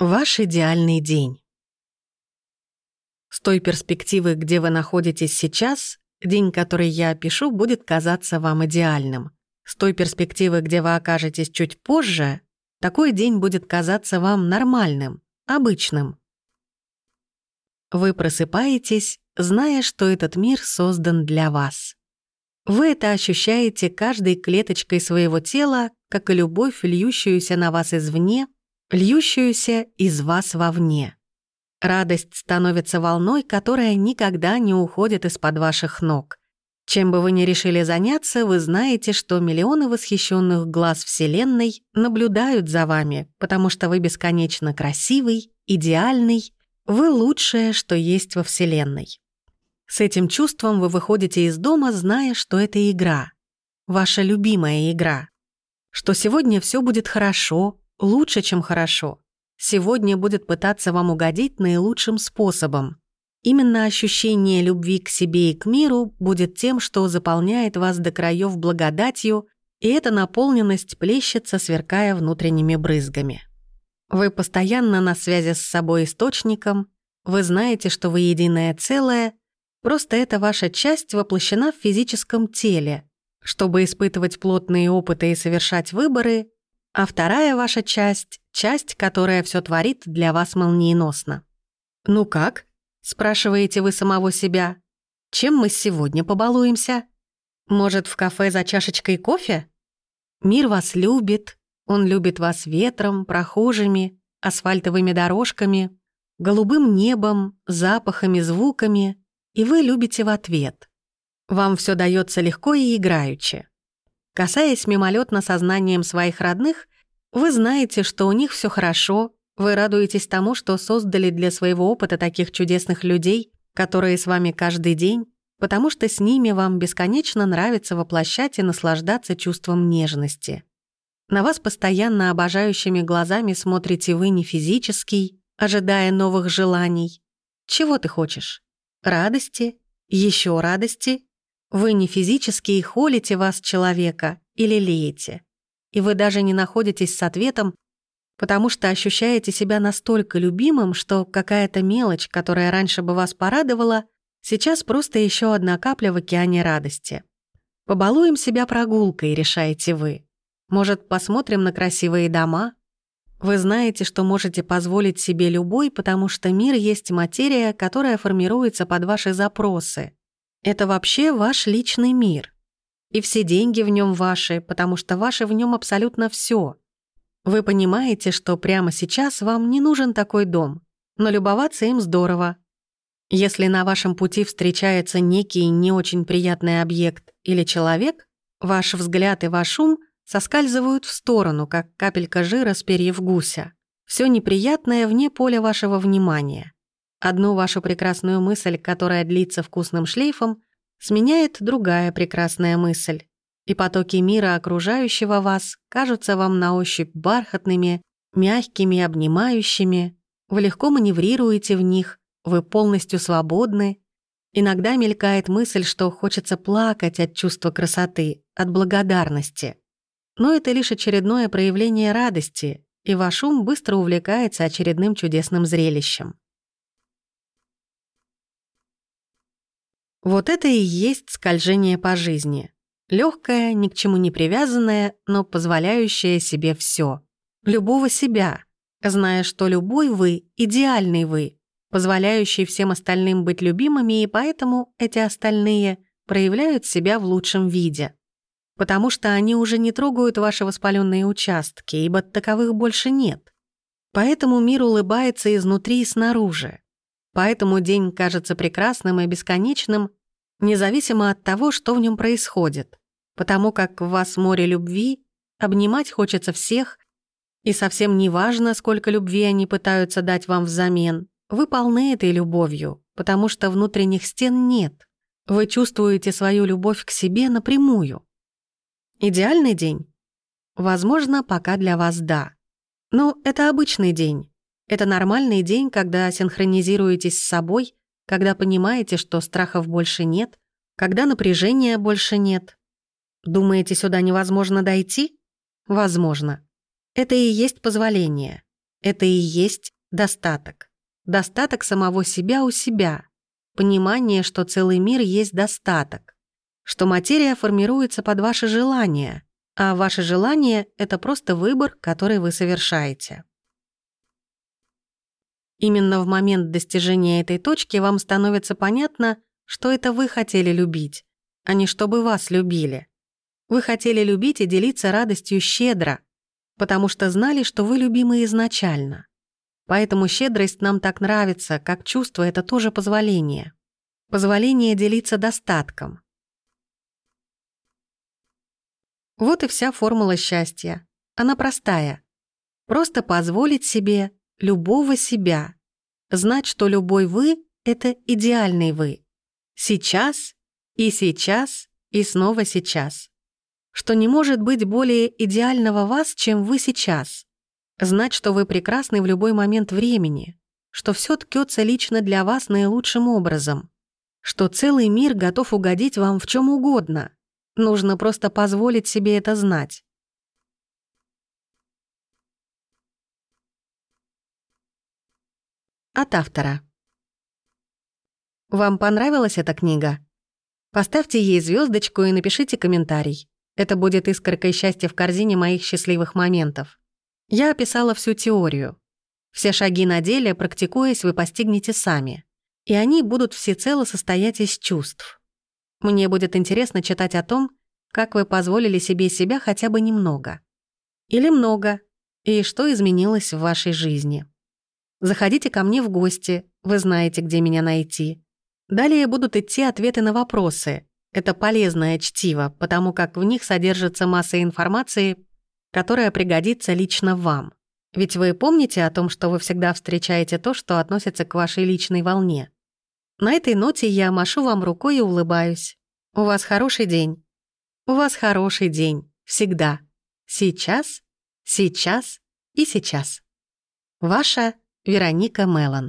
Ваш идеальный день. С той перспективы, где вы находитесь сейчас, день, который я опишу, будет казаться вам идеальным. С той перспективы, где вы окажетесь чуть позже, такой день будет казаться вам нормальным, обычным. Вы просыпаетесь, зная, что этот мир создан для вас. Вы это ощущаете каждой клеточкой своего тела, как и любовь, льющуюся на вас извне — льющуюся из вас вовне. Радость становится волной, которая никогда не уходит из-под ваших ног. Чем бы вы ни решили заняться, вы знаете, что миллионы восхищенных глаз Вселенной наблюдают за вами, потому что вы бесконечно красивый, идеальный, вы лучшее, что есть во Вселенной. С этим чувством вы выходите из дома, зная, что это игра. Ваша любимая игра. Что сегодня все будет хорошо, лучше, чем хорошо. Сегодня будет пытаться вам угодить наилучшим способом. Именно ощущение любви к себе и к миру будет тем, что заполняет вас до краев благодатью, и эта наполненность плещется, сверкая внутренними брызгами. Вы постоянно на связи с собой источником, вы знаете, что вы единое целое, просто эта ваша часть воплощена в физическом теле. Чтобы испытывать плотные опыты и совершать выборы, а вторая ваша часть — часть, которая все творит для вас молниеносно. «Ну как?» — спрашиваете вы самого себя. «Чем мы сегодня побалуемся? Может, в кафе за чашечкой кофе?» Мир вас любит, он любит вас ветром, прохожими, асфальтовыми дорожками, голубым небом, запахами, звуками, и вы любите в ответ. Вам все дается легко и играючи. Касаясь мимолетно сознанием своих родных, вы знаете, что у них все хорошо, вы радуетесь тому, что создали для своего опыта таких чудесных людей, которые с вами каждый день, потому что с ними вам бесконечно нравится воплощать и наслаждаться чувством нежности. На вас постоянно обожающими глазами смотрите вы не физический, ожидая новых желаний. Чего ты хочешь? Радости? Еще радости? Вы не физически холите вас человека или леете. И вы даже не находитесь с ответом, потому что ощущаете себя настолько любимым, что какая-то мелочь, которая раньше бы вас порадовала, сейчас просто еще одна капля в океане радости. Побалуем себя прогулкой, решаете вы. Может, посмотрим на красивые дома? Вы знаете, что можете позволить себе любой, потому что мир есть материя, которая формируется под ваши запросы. Это вообще ваш личный мир. И все деньги в нем ваши, потому что ваше в нем абсолютно все. Вы понимаете, что прямо сейчас вам не нужен такой дом, но любоваться им здорово. Если на вашем пути встречается некий не очень приятный объект или человек, ваш взгляд и ваш ум соскальзывают в сторону, как капелька жира с перьев гуся. Все неприятное вне поля вашего внимания. Одну вашу прекрасную мысль, которая длится вкусным шлейфом, сменяет другая прекрасная мысль, и потоки мира окружающего вас кажутся вам на ощупь бархатными, мягкими, обнимающими, вы легко маневрируете в них, вы полностью свободны. Иногда мелькает мысль, что хочется плакать от чувства красоты, от благодарности. Но это лишь очередное проявление радости, и ваш ум быстро увлекается очередным чудесным зрелищем. Вот это и есть скольжение по жизни. Легкое, ни к чему не привязанное, но позволяющее себе все. Любого себя, зная, что любой вы — идеальный вы, позволяющий всем остальным быть любимыми, и поэтому эти остальные проявляют себя в лучшем виде. Потому что они уже не трогают ваши воспаленные участки, ибо таковых больше нет. Поэтому мир улыбается изнутри и снаружи. Поэтому день кажется прекрасным и бесконечным, независимо от того, что в нем происходит, потому как в вас море любви, обнимать хочется всех, и совсем не важно, сколько любви они пытаются дать вам взамен. Вы полны этой любовью, потому что внутренних стен нет. Вы чувствуете свою любовь к себе напрямую. Идеальный день? Возможно, пока для вас да. Но это обычный день. Это нормальный день, когда синхронизируетесь с собой когда понимаете, что страхов больше нет, когда напряжения больше нет. Думаете, сюда невозможно дойти? Возможно. Это и есть позволение. Это и есть достаток. Достаток самого себя у себя. Понимание, что целый мир есть достаток. Что материя формируется под ваши желания, а ваши желания — это просто выбор, который вы совершаете. Именно в момент достижения этой точки вам становится понятно, что это вы хотели любить, а не чтобы вас любили. Вы хотели любить и делиться радостью щедро, потому что знали, что вы любимы изначально. Поэтому щедрость нам так нравится, как чувство — это тоже позволение. Позволение делиться достатком. Вот и вся формула счастья. Она простая. Просто позволить себе любого себя. Знать, что любой вы — это идеальный вы. Сейчас и сейчас и снова сейчас. Что не может быть более идеального вас, чем вы сейчас. Знать, что вы прекрасны в любой момент времени. Что все ткется лично для вас наилучшим образом. Что целый мир готов угодить вам в чем угодно. Нужно просто позволить себе это знать. От автора. Вам понравилась эта книга? Поставьте ей звездочку и напишите комментарий. Это будет искоркой счастья в корзине моих счастливых моментов. Я описала всю теорию. Все шаги на деле, практикуясь, вы постигнете сами. И они будут всецело состоять из чувств. Мне будет интересно читать о том, как вы позволили себе себя хотя бы немного. Или много. И что изменилось в вашей жизни. Заходите ко мне в гости, вы знаете, где меня найти. Далее будут идти ответы на вопросы. Это полезное чтиво, потому как в них содержится масса информации, которая пригодится лично вам. Ведь вы помните о том, что вы всегда встречаете то, что относится к вашей личной волне. На этой ноте я машу вам рукой и улыбаюсь. У вас хороший день. У вас хороший день. Всегда. Сейчас, сейчас и сейчас. Ваша Вероника Меллон